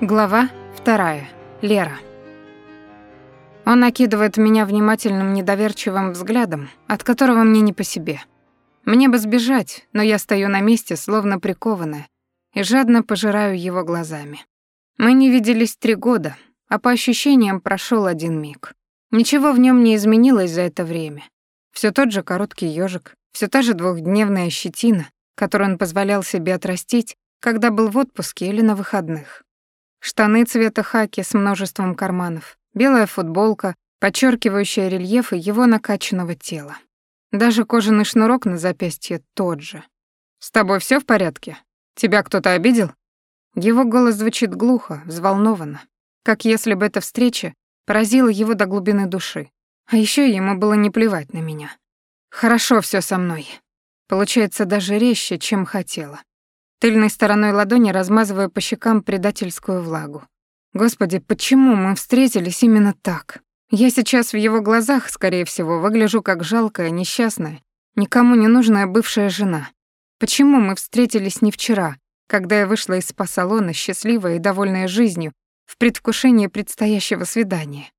Глава вторая. Лера. Он накидывает меня внимательным недоверчивым взглядом, от которого мне не по себе. Мне бы сбежать, но я стою на месте, словно прикованная, и жадно пожираю его глазами. Мы не виделись три года, а по ощущениям прошел один миг. Ничего в нем не изменилось за это время. Все тот же короткий ежик, все та же двухдневная щетина, которую он позволял себе отрастить, когда был в отпуске или на выходных. Штаны цвета хаки с множеством карманов, белая футболка, подчеркивающая рельефы его накачанного тела. Даже кожаный шнурок на запястье тот же. «С тобой все в порядке? Тебя кто-то обидел?» Его голос звучит глухо, взволнованно, как если бы эта встреча поразила его до глубины души. А еще ему было не плевать на меня. «Хорошо все со мной». Получается даже резче, чем хотела. Тыльной стороной ладони размазываю по щекам предательскую влагу. Господи, почему мы встретились именно так? Я сейчас в его глазах, скорее всего, выгляжу как жалкая, несчастная, никому не нужная бывшая жена. Почему мы встретились не вчера, когда я вышла из спа-салона счастливая и довольная жизнью, в предвкушении предстоящего свидания?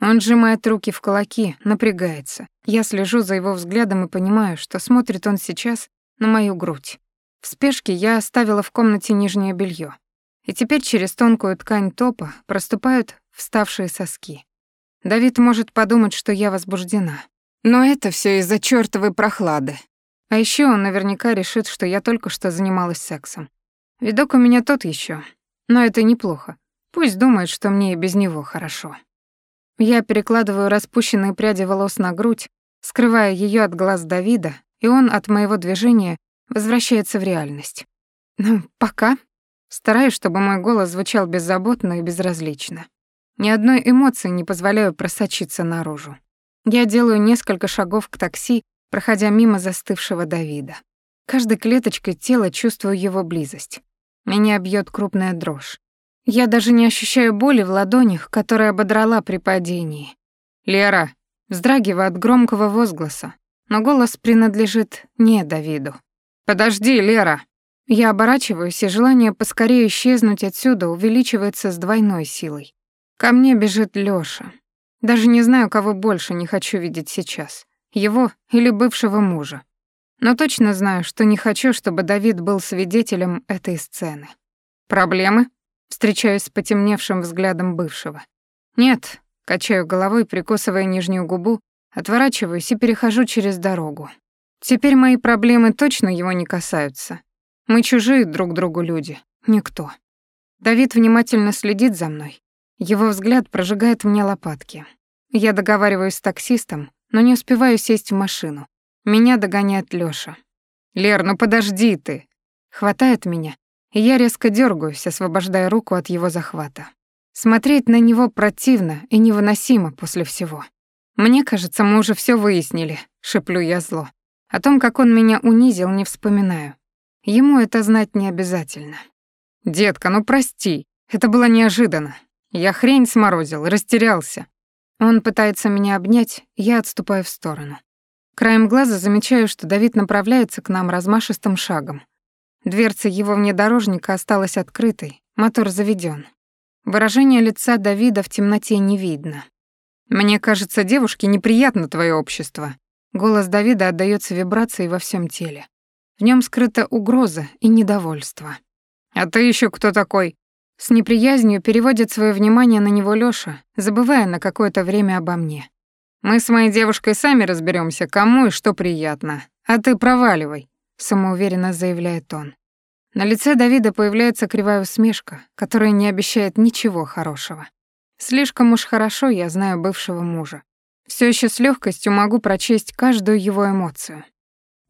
Он сжимает руки в кулаки, напрягается. Я слежу за его взглядом и понимаю, что смотрит он сейчас на мою грудь. В спешке я оставила в комнате нижнее белье, и теперь через тонкую ткань топа проступают вставшие соски. Давид может подумать, что я возбуждена. Но это все из-за чёртовой прохлады. А еще он наверняка решит, что я только что занималась сексом. Видок у меня тот еще, но это неплохо. Пусть думает, что мне и без него хорошо. Я перекладываю распущенные пряди волос на грудь, скрывая ее от глаз Давида, и он от моего движения возвращается в реальность. Ну, пока. Стараюсь, чтобы мой голос звучал беззаботно и безразлично. Ни одной эмоции не позволяю просочиться наружу. Я делаю несколько шагов к такси, проходя мимо застывшего Давида. Каждой клеточкой тела чувствую его близость. Меня бьет крупная дрожь. Я даже не ощущаю боли в ладонях, которая ободрала при падении. «Лера!» Вздрагиваю от громкого возгласа, но голос принадлежит не Давиду. «Подожди, Лера!» Я оборачиваюсь, и желание поскорее исчезнуть отсюда увеличивается с двойной силой. Ко мне бежит Лёша. Даже не знаю, кого больше не хочу видеть сейчас. Его или бывшего мужа. Но точно знаю, что не хочу, чтобы Давид был свидетелем этой сцены. «Проблемы?» Встречаюсь с потемневшим взглядом бывшего. «Нет», — качаю головой, прикусывая нижнюю губу, отворачиваюсь и перехожу через дорогу. Теперь мои проблемы точно его не касаются. Мы чужие друг другу люди. Никто. Давид внимательно следит за мной. Его взгляд прожигает мне лопатки. Я договариваюсь с таксистом, но не успеваю сесть в машину. Меня догоняет Лёша. «Лер, ну подожди ты!» Хватает меня, и я резко дергаюсь, освобождая руку от его захвата. Смотреть на него противно и невыносимо после всего. «Мне кажется, мы уже все выяснили», — шеплю я зло. О том, как он меня унизил, не вспоминаю. Ему это знать не обязательно. «Детка, ну прости, это было неожиданно. Я хрень сморозил, растерялся». Он пытается меня обнять, я отступаю в сторону. Краем глаза замечаю, что Давид направляется к нам размашистым шагом. Дверца его внедорожника осталась открытой, мотор заведен. Выражение лица Давида в темноте не видно. «Мне кажется, девушке неприятно твое общество», Голос Давида отдаётся вибрацией во всем теле. В нём скрыта угроза и недовольство. «А ты ещё кто такой?» С неприязнью переводит своё внимание на него Лёша, забывая на какое-то время обо мне. «Мы с моей девушкой сами разберёмся, кому и что приятно. А ты проваливай», — самоуверенно заявляет он. На лице Давида появляется кривая усмешка, которая не обещает ничего хорошего. Слишком уж хорошо я знаю бывшего мужа. Все еще с легкостью могу прочесть каждую его эмоцию.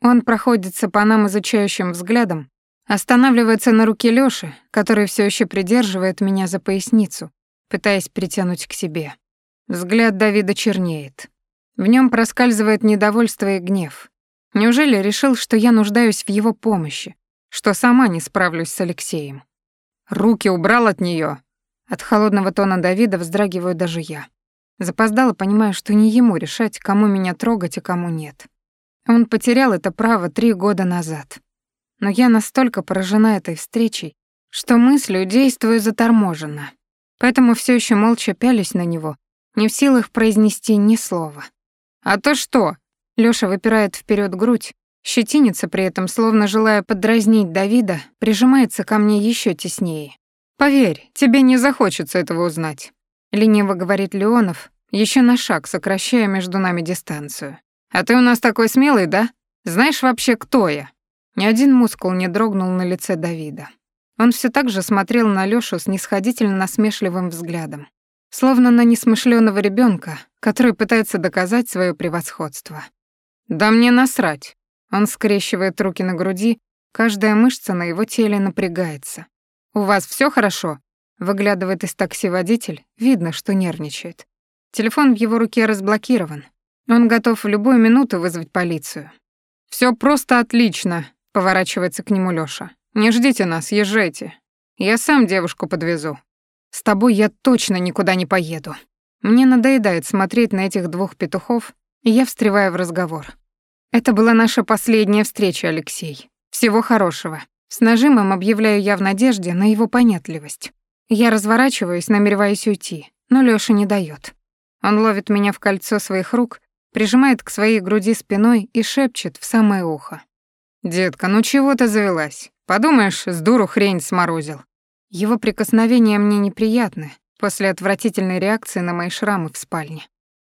Он проходится по нам изучающим взглядом, останавливается на руке Лёши, который все еще придерживает меня за поясницу, пытаясь притянуть к себе. Взгляд Давида чернеет. В нем проскальзывает недовольство и гнев. Неужели решил, что я нуждаюсь в его помощи, что сама не справлюсь с Алексеем? Руки убрал от нее. От холодного тона Давида вздрагиваю даже я. Запоздало, понимая, что не ему решать, кому меня трогать, а кому нет. Он потерял это право три года назад. Но я настолько поражена этой встречей, что мыслью действую заторможенно. Поэтому все еще молча пялюсь на него, не в силах произнести ни слова. «А то что?» Лёша выпирает вперед грудь, щетинится при этом, словно желая подразнить Давида, прижимается ко мне еще теснее. «Поверь, тебе не захочется этого узнать», — лениво говорит Леонов, еще на шаг сокращая между нами дистанцию. «А ты у нас такой смелый, да? Знаешь вообще, кто я?» Ни один мускул не дрогнул на лице Давида. Он все так же смотрел на Лёшу с нисходительно насмешливым взглядом, словно на несмышленого ребенка, который пытается доказать свое превосходство. «Да мне насрать!» Он скрещивает руки на груди, каждая мышца на его теле напрягается. «У вас все хорошо?» Выглядывает из такси водитель, видно, что нервничает. Телефон в его руке разблокирован. Он готов в любую минуту вызвать полицию. Все просто отлично», — поворачивается к нему Лёша. «Не ждите нас, езжайте. Я сам девушку подвезу. С тобой я точно никуда не поеду». Мне надоедает смотреть на этих двух петухов, и я встреваю в разговор. Это была наша последняя встреча, Алексей. Всего хорошего. С нажимом объявляю я в надежде на его понятливость. Я разворачиваюсь, намереваясь уйти, но Лёша не даёт. Он ловит меня в кольцо своих рук, прижимает к своей груди спиной и шепчет в самое ухо. «Детка, ну чего ты завелась? Подумаешь, с дуру хрень сморозил». Его прикосновения мне неприятны после отвратительной реакции на мои шрамы в спальне.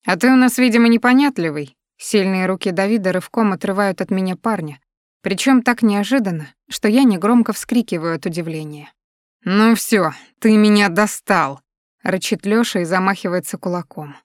«А ты у нас, видимо, непонятливый». Сильные руки Давида рывком отрывают от меня парня, причем так неожиданно, что я негромко вскрикиваю от удивления. «Ну все, ты меня достал!» — рычит Лёша и замахивается кулаком.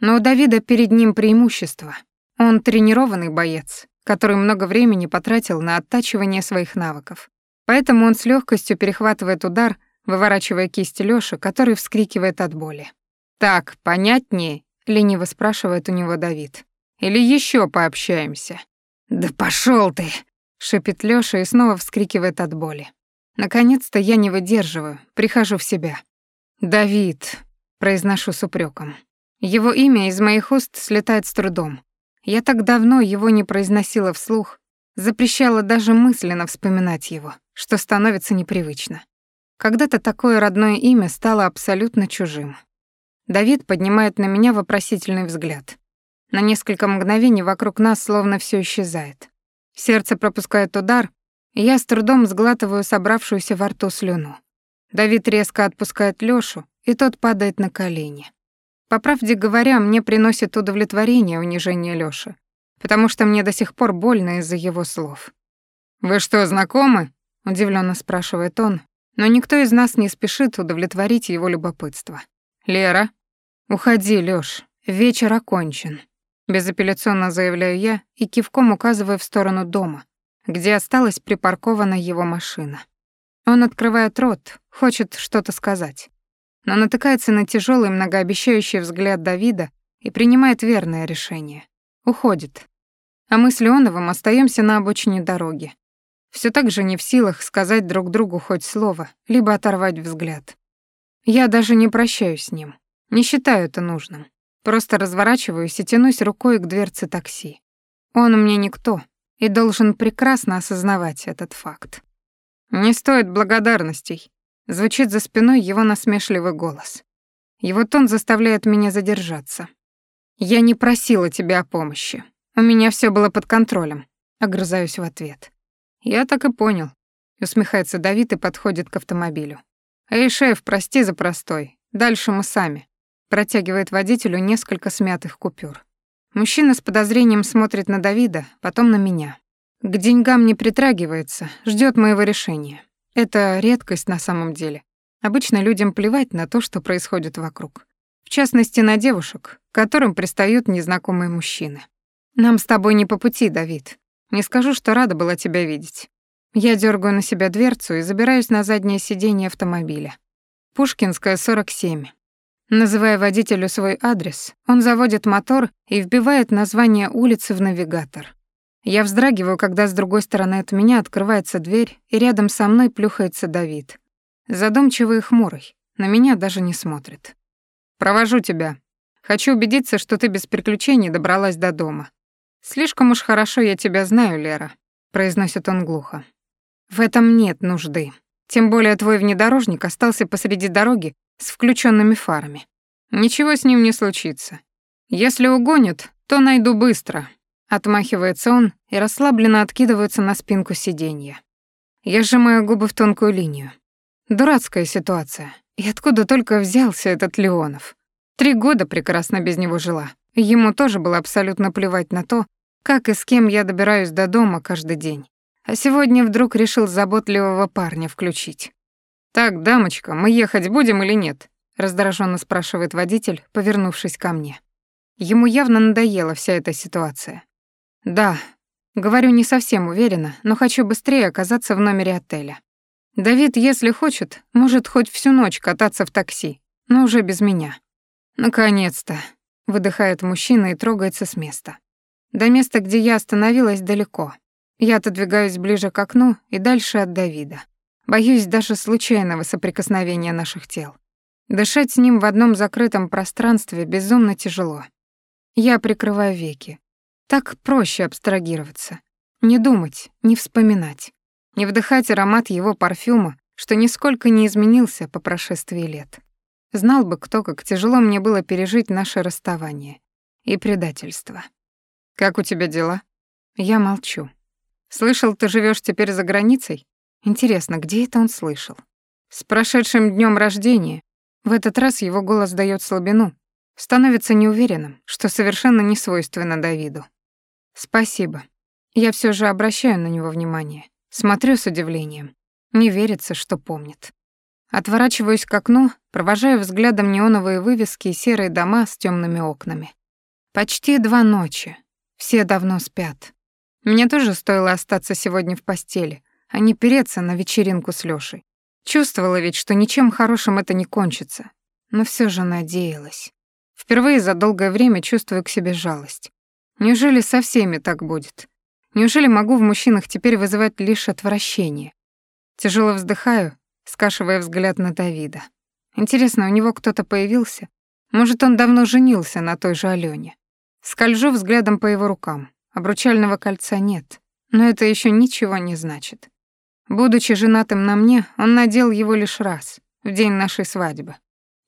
Но у Давида перед ним преимущество. Он тренированный боец, который много времени потратил на оттачивание своих навыков. Поэтому он с легкостью перехватывает удар, выворачивая кисть Лёши, который вскрикивает от боли. «Так, понятнее?» — лениво спрашивает у него Давид. «Или еще пообщаемся?» «Да пошел ты!» — шипит Лёша и снова вскрикивает от боли. Наконец-то я не выдерживаю, прихожу в себя. «Давид», — произношу с упреком. Его имя из моих уст слетает с трудом. Я так давно его не произносила вслух, запрещала даже мысленно вспоминать его, что становится непривычно. Когда-то такое родное имя стало абсолютно чужим. Давид поднимает на меня вопросительный взгляд. На несколько мгновений вокруг нас словно все исчезает. Сердце пропускает удар, и я с трудом сглатываю собравшуюся во рту слюну. Давид резко отпускает Лёшу, и тот падает на колени. По правде говоря, мне приносит удовлетворение унижение Лёши, потому что мне до сих пор больно из-за его слов. «Вы что, знакомы?» — удивлённо спрашивает он, но никто из нас не спешит удовлетворить его любопытство. «Лера?» «Уходи, Лёш, вечер окончен», — безапелляционно заявляю я и кивком указываю в сторону дома, где осталась припаркована его машина. Он открывает рот, хочет что-то сказать но натыкается на тяжелый многообещающий взгляд Давида и принимает верное решение. Уходит. А мы с Леоновым остаемся на обочине дороги. Все так же не в силах сказать друг другу хоть слово, либо оторвать взгляд. Я даже не прощаюсь с ним. Не считаю это нужным. Просто разворачиваюсь и тянусь рукой к дверце такси. Он мне никто и должен прекрасно осознавать этот факт. «Не стоит благодарностей», Звучит за спиной его насмешливый голос. Его тон заставляет меня задержаться. «Я не просила тебя о помощи. У меня все было под контролем», — огрызаюсь в ответ. «Я так и понял», — усмехается Давид и подходит к автомобилю. «Эй, шеф, прости за простой. Дальше мы сами», — протягивает водителю несколько смятых купюр. Мужчина с подозрением смотрит на Давида, потом на меня. К деньгам не притрагивается, ждет моего решения. Это редкость на самом деле. Обычно людям плевать на то, что происходит вокруг. В частности, на девушек, к которым пристают незнакомые мужчины. Нам с тобой не по пути, Давид. Не скажу, что рада была тебя видеть. Я дергаю на себя дверцу и забираюсь на заднее сиденье автомобиля. Пушкинская, 47. Называя водителю свой адрес, он заводит мотор и вбивает название улицы в навигатор. Я вздрагиваю, когда с другой стороны от меня открывается дверь, и рядом со мной плюхается Давид. Задумчивый и хмурый, на меня даже не смотрит. «Провожу тебя. Хочу убедиться, что ты без приключений добралась до дома. Слишком уж хорошо я тебя знаю, Лера», — произносит он глухо. «В этом нет нужды». Тем более твой внедорожник остался посреди дороги с включенными фарами. Ничего с ним не случится. Если угонят, то найду быстро. Отмахивается он и расслабленно откидывается на спинку сиденья. Я сжимаю губы в тонкую линию. Дурацкая ситуация. И откуда только взялся этот Леонов? Три года прекрасно без него жила. Ему тоже было абсолютно плевать на то, как и с кем я добираюсь до дома каждый день. А сегодня вдруг решил заботливого парня включить. «Так, дамочка, мы ехать будем или нет?» раздраженно спрашивает водитель, повернувшись ко мне. Ему явно надоела вся эта ситуация. «Да», говорю не совсем уверенно, но хочу быстрее оказаться в номере отеля. Давид, если хочет, может хоть всю ночь кататься в такси, но уже без меня. Наконец-то, выдыхает мужчина и трогается с места. До места, где я остановилась, далеко. Я отодвигаюсь ближе к окну и дальше от Давида. Боюсь даже случайного соприкосновения наших тел. Дышать с ним в одном закрытом пространстве безумно тяжело. Я прикрываю веки. Так проще абстрагироваться. Не думать, не вспоминать. Не вдыхать аромат его парфюма, что нисколько не изменился по прошествии лет. Знал бы кто, как тяжело мне было пережить наше расставание и предательство. «Как у тебя дела?» Я молчу. «Слышал, ты живешь теперь за границей? Интересно, где это он слышал?» «С прошедшим днем рождения!» В этот раз его голос дает слабину, становится неуверенным, что совершенно не свойственно Давиду. «Спасибо. Я все же обращаю на него внимание. Смотрю с удивлением. Не верится, что помнит. Отворачиваюсь к окну, провожаю взглядом неоновые вывески и серые дома с темными окнами. Почти два ночи. Все давно спят. Мне тоже стоило остаться сегодня в постели, а не переться на вечеринку с Лёшей. Чувствовала ведь, что ничем хорошим это не кончится. Но все же надеялась. Впервые за долгое время чувствую к себе жалость. Неужели со всеми так будет? Неужели могу в мужчинах теперь вызывать лишь отвращение? Тяжело вздыхаю, скашивая взгляд на Давида. Интересно, у него кто-то появился? Может, он давно женился на той же Алёне? Скольжу взглядом по его рукам. Обручального кольца нет, но это еще ничего не значит. Будучи женатым на мне, он надел его лишь раз, в день нашей свадьбы.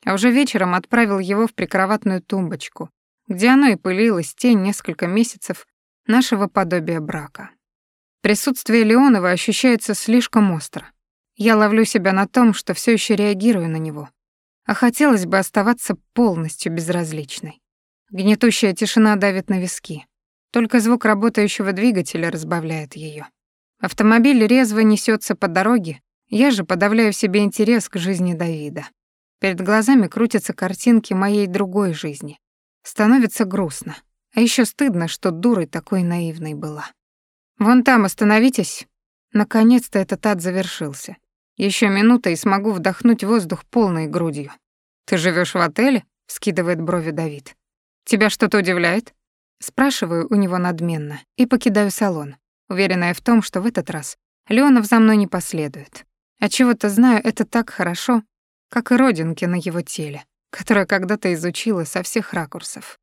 А уже вечером отправил его в прикроватную тумбочку, где оно и пылилось те несколько месяцев, нашего подобия брака. Присутствие Леонова ощущается слишком остро. Я ловлю себя на том, что все еще реагирую на него. А хотелось бы оставаться полностью безразличной. Гнетущая тишина давит на виски. Только звук работающего двигателя разбавляет ее. Автомобиль резво несется по дороге, я же подавляю в себе интерес к жизни Давида. Перед глазами крутятся картинки моей другой жизни. Становится грустно. А еще стыдно, что дурой такой наивной была. «Вон там остановитесь». Наконец-то этот ад завершился. Еще минута и смогу вдохнуть воздух полной грудью. «Ты живешь в отеле?» — скидывает брови Давид. «Тебя что-то удивляет?» Спрашиваю у него надменно и покидаю салон, уверенная в том, что в этот раз Леонов за мной не последует. А чего-то знаю это так хорошо, как и родинки на его теле, которое когда-то изучила со всех ракурсов.